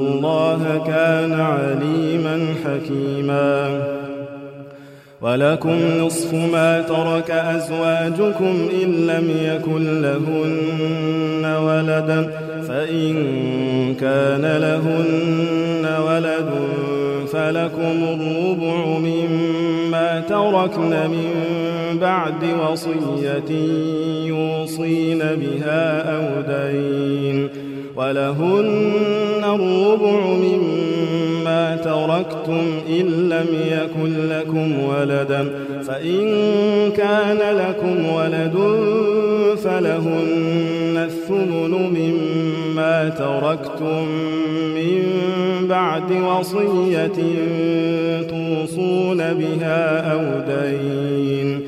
الله كان عليما حكيما. ولكم نصف ما ترك أزواجكم إن لم يكن لهن ولدا فإن كان لهن ولد فلكم الربع مما تركن من بعد وصية يوصين بها أو دين. ولهن الربع مما تركتم إن لم يكن لكم ولدا فإن كان لكم ولد فلهن الثمن مما تركتم من بعد وصية توصون بها أو دين.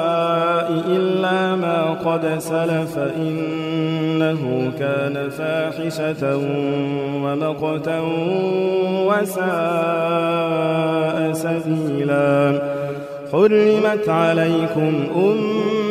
قد سلف إنه كان فاحشة ومقتا وساء سبيلا حرمت عليكم أمة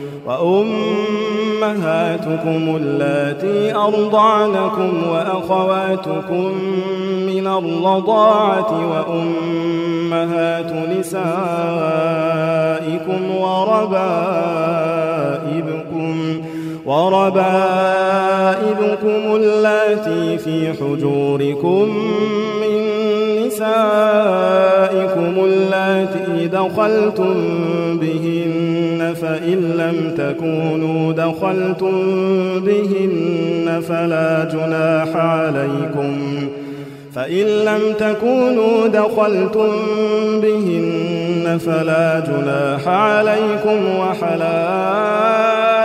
وأمهاتكم اللاتي أرضعنكم وأخواتكم من الرضاعة وأمهات نسائكم وربائبكم وربائبكم اللاتي في حجوركم نسائكم اللاتي دخلتم بهن فإن لم تكونوا دخلتم بهن فلا جناح عليكم. فإن لم تكونوا دخلتم بهن فلا جناح عليكم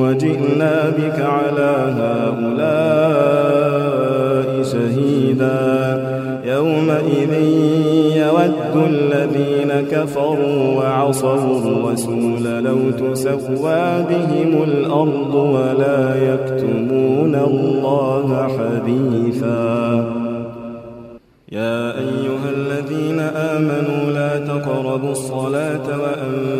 وجئنا بك على هؤلاء شهيدا. يومئذ يود الذين كفروا وعصوا الرسول لو تسوى بهم الأرض ولا يكتمون الله حديثا. يا أيها الذين آمنوا لا تقربوا الصلاة وأنتم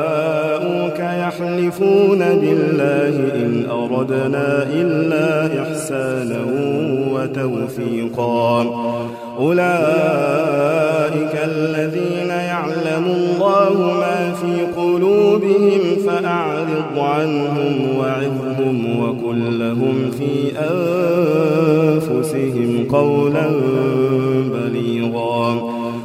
يحلفون بالله إن أردنا إلا إحسانا وتوفيقا. أولئك الذين يعلم الله ما في قلوبهم فأعرض عنهم وعظهم وقل لهم في أنفسهم قولا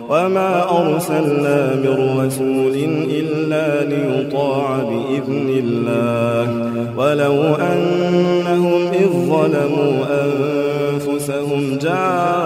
وما أرسلنا من رسول إلا ليطاع بإذن الله. ولو أنهم إذ ظلموا أنفسهم جاءوك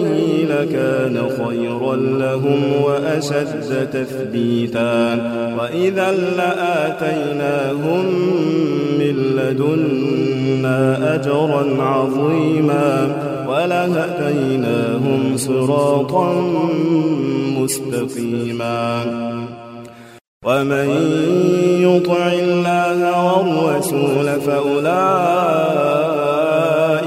لكان خيرا لهم وأشد تثبيتا. وإذا لآتيناهم من لدنا أجرا عظيما ولهديناهم صراطا مستقيما. ومن يطع الله والرسول فأولئك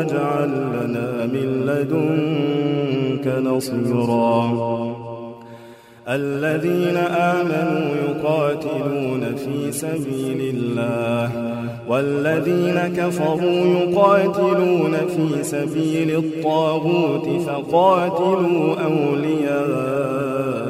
واجعل لنا من لدنك نصيرا. الذين آمنوا يقاتلون في سبيل الله والذين كفروا يقاتلون في سبيل الطاغوت فقاتلوا أولياء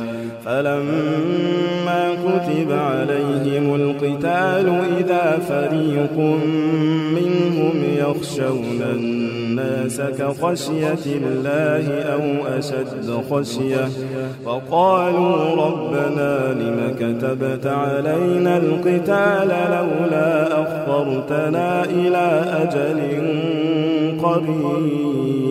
فلما كتب عليهم القتال إذا فريق منهم يخشون الناس كخشية الله أو أشد خشية وقالوا ربنا لم كتبت علينا القتال لولا أخرتنا إلى أجل قريب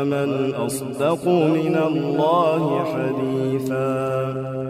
ومن أصدق من الله حديثا.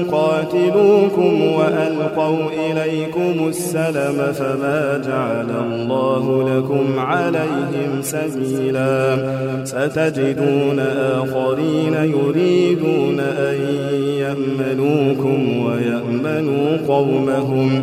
يقاتلوكم وألقوا إليكم السلم فما جعل الله لكم عليهم سبيلا. ستجدون آخرين يريدون أن يأمنوكم ويأمنوا قومهم.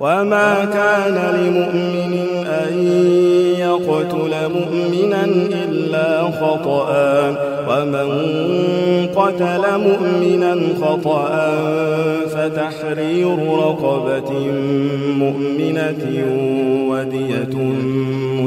وما كان لمؤمن أن يقتل مؤمنا إلا خطأ ومن قتل مؤمنا خطأ فتحرير رقبة مؤمنة ودية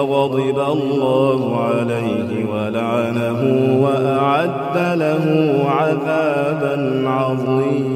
وغضب الله عليه ولعنه وأعد له عذابا عظيما.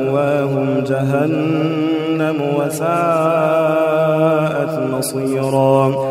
جهنم جهنم وساءت مصيرا.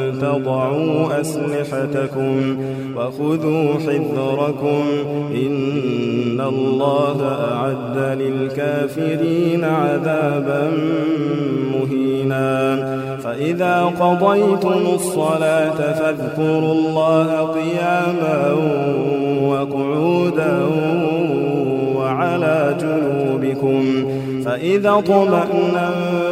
تضعوا أسلحتكم وخذوا حذركم إن الله أعد للكافرين عذابا مهينا. فإذا قضيتم الصلاة فاذكروا الله قياما وقعودا وعلى جنوبكم. فإذا طمأنتم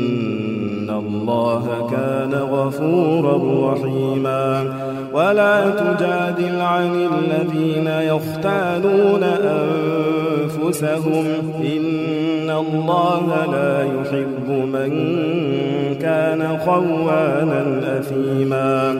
غفورا رحيما ولا تجادل عن الذين يختالون أنفسهم. إن الله لا يحب من كان خوانا أثيما.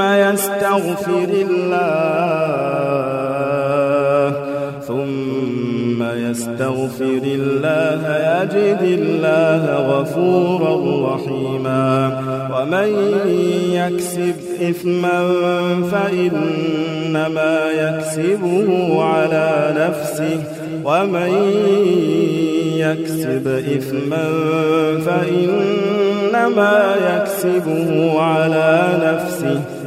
يستغفر الله ثم يستغفر الله يجد الله غفورا رحيما. ومن يكسب إثما فإنما يكسبه على نفسه. ومن يكسب إثما فإنما يكسبه على نفسه.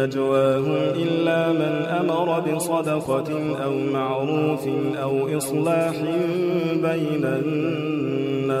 نجواهم إلا من أمر بصدقة أو معروف أو إصلاح بين الناس.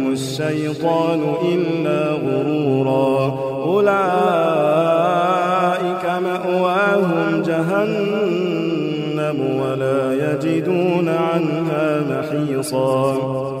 الشيطان إلا غرورا. أولئك مأواهم جهنم ولا يجدون عنها محيصا.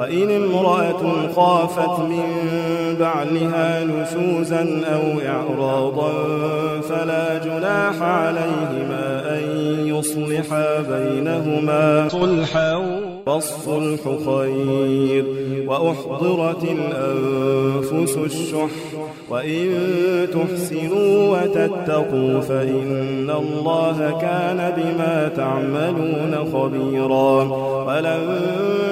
وإن امرأة خافت من بعلها نشوزا أو إعراضا فلا جناح عليهما أن يصلحا بينهما. صلحا فالصلح خير وأحضرت الأنفس الشح. وإن تحسنوا وتتقوا فإن الله كان بما تعملون خبيرا. ولن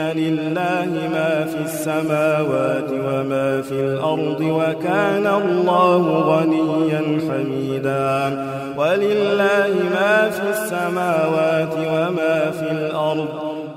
لله ما في السماوات وما في الأرض وكان الله غنيا حميدا ولله ما في السماوات وما في الأرض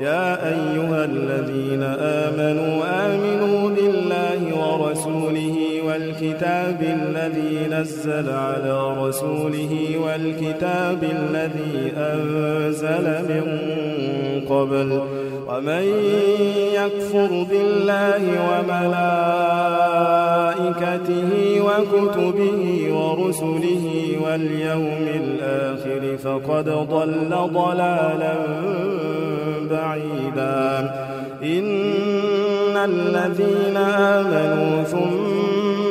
يا أيها الذين آمنوا آمنوا بالله ورسوله والكتاب الذي نزل على رسوله والكتاب الذي أنزل من قبل. ومن يكفر بالله وملائكته وكتبه ورسله واليوم الآخر فقد ضل ضلالا بعيدا. إن الذين آمنوا ثم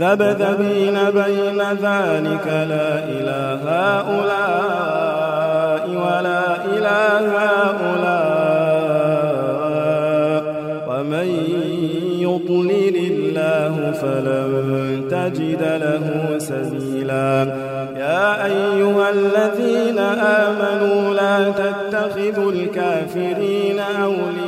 مذبذبين بين ذلك لا إله هؤلاء ولا إله هؤلاء. ومن يضلل الله فلن تجد له سبيلا. يا أيها الذين آمنوا لا تتخذوا الكافرين أولياء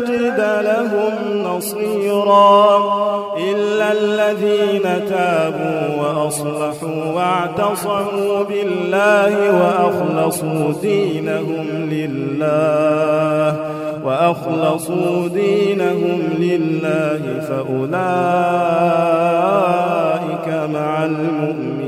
تجد لهم نصيرا إلا الذين تابوا وأصلحوا واعتصموا بالله وأخلصوا دينهم لله وأخلصوا دينهم لله فأولئك مع المؤمنين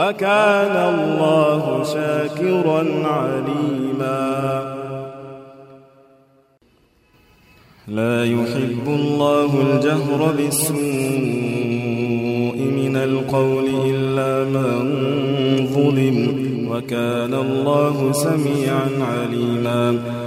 وكان الله شاكرا عليما. لا يحب الله الجهر بالسوء من القول إلا من ظلم وكان الله سميعا عليما.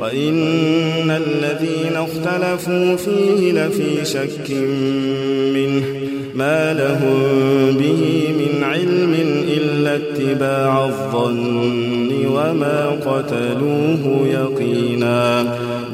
وإن الذين اختلفوا فيه لفي شك منه ما لهم به من علم إلا اتباع الظن وما قتلوه يقينا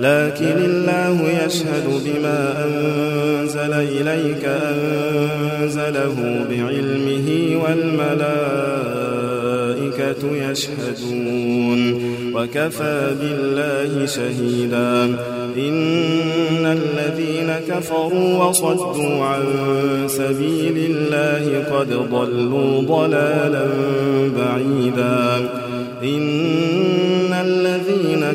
لكن الله يشهد بما أنزل إليك أنزله بعلمه والملائكة يشهدون وكفى بالله شهيدا إن الذين كفروا وصدوا عن سبيل الله قد ضلوا ضلالا بعيدا إن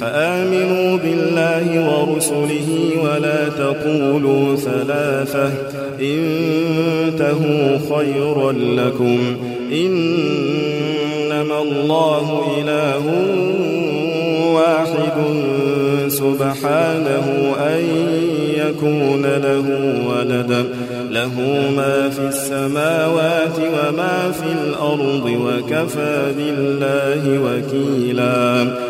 فآمنوا بالله ورسله ولا تقولوا ثلاثة. انتهوا خيرا لكم. إنما الله إله واحد سبحانه أن يكون له ولد. له ما في السماوات وما في الأرض وكفى بالله وكيلا.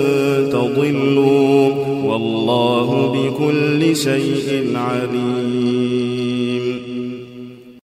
والله بكل شيء عليم.